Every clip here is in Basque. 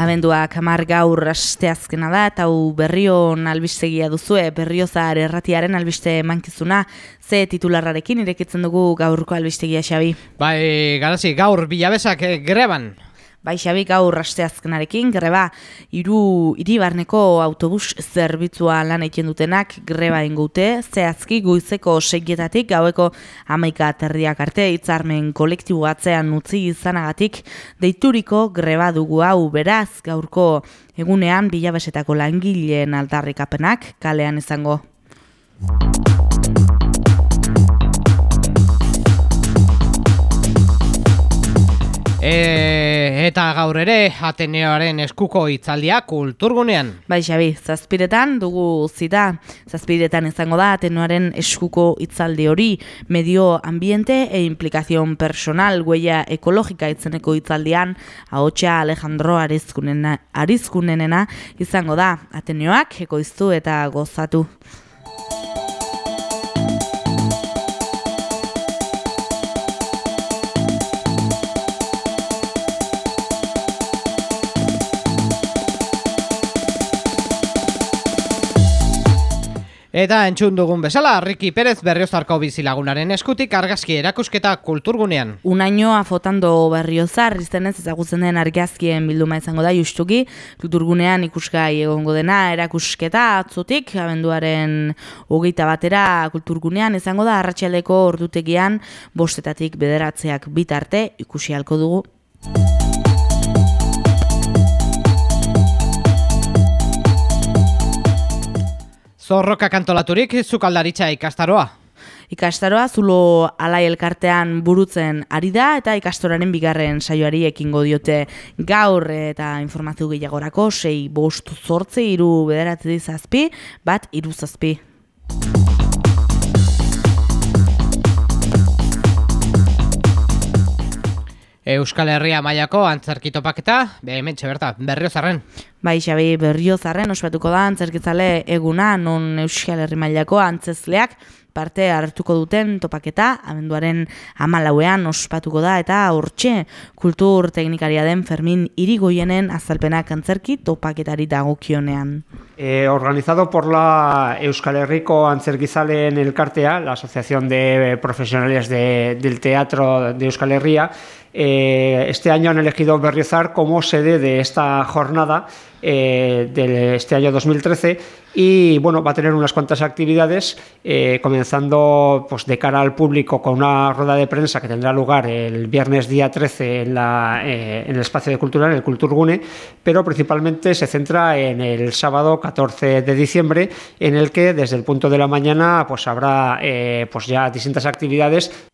Abenduak hamar gaur asteazkena da eta hau berrion albistegia duzue, berriozar erratiaren albiste mankizuna, ze titularrarekin irekitzen dugu gaurko albistegia xabi. Bai, garazi, gaur bilabesak eh, greban. Bai, Xabi, gaur rasteazkenarekin, greba, iru iribarneko autobus zerbitzua lan egiten dutenak greba ingute, zehazki guizeko segietatik gaueko amaika terriak arte, itzarmen kolektibo atzean utzi izanagatik, deituriko greba dugu hau beraz, gaurko egunean bilabesetako langileen aldarrikapenak kalean izango. E, eta gaur ere Ateneoaren eskuko hitzaldia kulturgunean. Bai, Xabi, zazpiretan dugu zita. Zazpiretan izango da Ateneoaren eskuko hitzaldi hori medio ambiente e implikazion personal huella ekologika itzeneko hitzaldian ahotsa Alejandro Arizkunena, Arizkunenena izango da Ateneoak ekoiztu eta gozatu. Eta entzun dugun bezala, Riki Perez berriozarko bizilagunaren eskutik argazki erakusketa kulturgunean. Un año afotando berriozar, iztenez ezagutzen den argazkien bilduma izango da justuki, kulturgunean ikusgai egongo dena erakusketa atzotik, abenduaren hogeita batera kulturgunean izango da arratsaldeko ordutegian bostetatik bederatzeak bitarte ikusi halko dugu. Zorroka kantolaturik zukaldaritza ikastaroa. Ikastaroa zulo alai elkartean burutzen ari da eta ikastoraren bigarren saioari ekingo diote gaur eta informazio gehiagorako sei bost zortzi iru bederatzi zazpi bat iru zazpi. Euskal Herria mailako antzerkitopaketa, behemen berta, berriozarren. Bai, Xabi, berriozarren ospatuko da antzerkitzale eguna non Euskal Herri mailako antzezleak parte hartuko duten topaketa, abenduaren amalauean ospatuko da eta hortxe kultur teknikaria den Fermin irigoienen azalpenak antzerki topaketari dagokionean. Eh, organizado por la Euskal Herriko Antzerkizaleen Elkartea, la Asociación de Profesionales de, del Teatro de Euskal Herria, eh, este año han elegido Berriozar como sede de esta jornada eh, de este año 2013 y bueno, va a tener unas cuantas actividades, eh, comenzando pues, de cara al público con una rueda de prensa que tendrá lugar el viernes día 13 en, el espacio de cultura, en el Culturgune, pero principalmente se centra en el sábado 14 de diciembre, en el que desde el punto de la mañana pues, habrá pues ya distintas actividades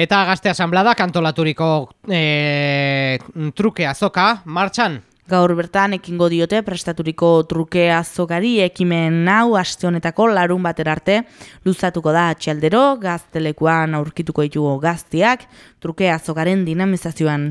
Eta gazte asamblada kantolaturiko e, truke azoka, martxan? Gaur bertan ekingo diote prestaturiko truke azokari ekimen hau aste honetako larun bater arte luzatuko da atxaldero, gaztelekuan aurkituko ditugu gaztiak, truke azokaren dinamizazioan.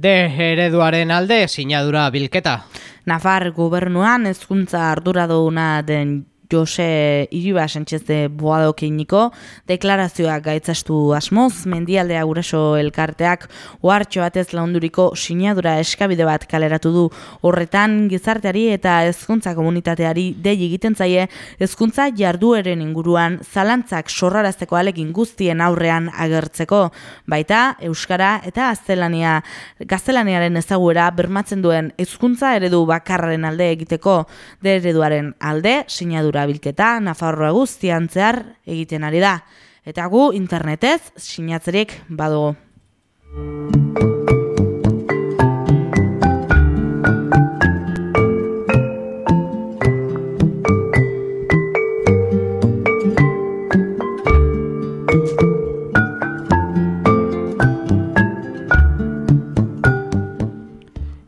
De ereduaren alde sinadura bilketa. Nafar gobernuan ezkuntza arduraduna den Jose Iriba Sánchez de Boadokiniko deklarazioak gaitzastu asmoz, mendialdea guraso elkarteak ohartxo batez launduriko sinadura eskabide bat kaleratu du. Horretan gizarteari eta hezkuntza komunitateari dei egiten zaie hezkuntza jardueren inguruan zalantzak sorrarazteko alegin guztien aurrean agertzeko. Baita euskara eta aztelania gaztelaniaren ezaguera bermatzen duen hezkuntza eredu bakarraren alde egiteko. De ereduaren alde sinadura bilketa Nafarroa guztian zehar egiten ari da. Eta gu internetez sinatzerik badugu.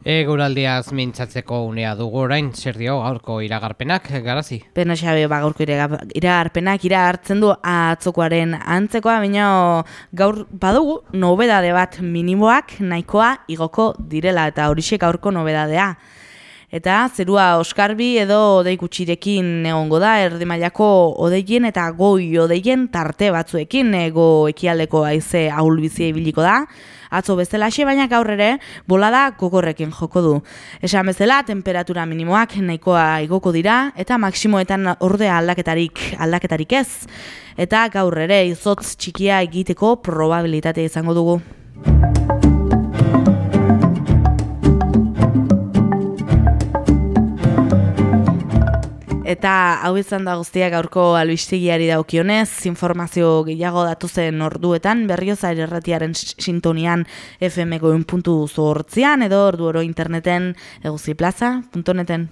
Eguraldiaz mintzatzeko unea dugu orain, zer dio gaurko iragarpenak, garazi? Pena xabe, ba, gaurko iragarpenak ira hartzen du atzokoaren antzekoa, baina gaur badugu nobedade bat minimoak nahikoa igoko direla, eta horixe gaurko nobedadea. Eta zerua oskarbi edo odei gutxirekin egongo da, erdi mailako odeien eta goi odeien tarte batzuekin ego ekialdeko aize ahulbizia ibiliko da, atzo bezalaxe, baina gaur ere bolada gogorrekin joko du. Esan bezala, temperatura minimoak nahikoa igoko dira, eta maksimoetan ordea aldaketarik aldaketarik ez. Eta gaur ere izotz txikia egiteko probabilitate izango dugu. Eta hau izan da guztiak gaurko albistegiari daukionez, informazio gehiago datu zen orduetan, berrioza erratiaren sintonian FM-goen puntu zortzian, edo ordu oro interneten eguziplaza.neten.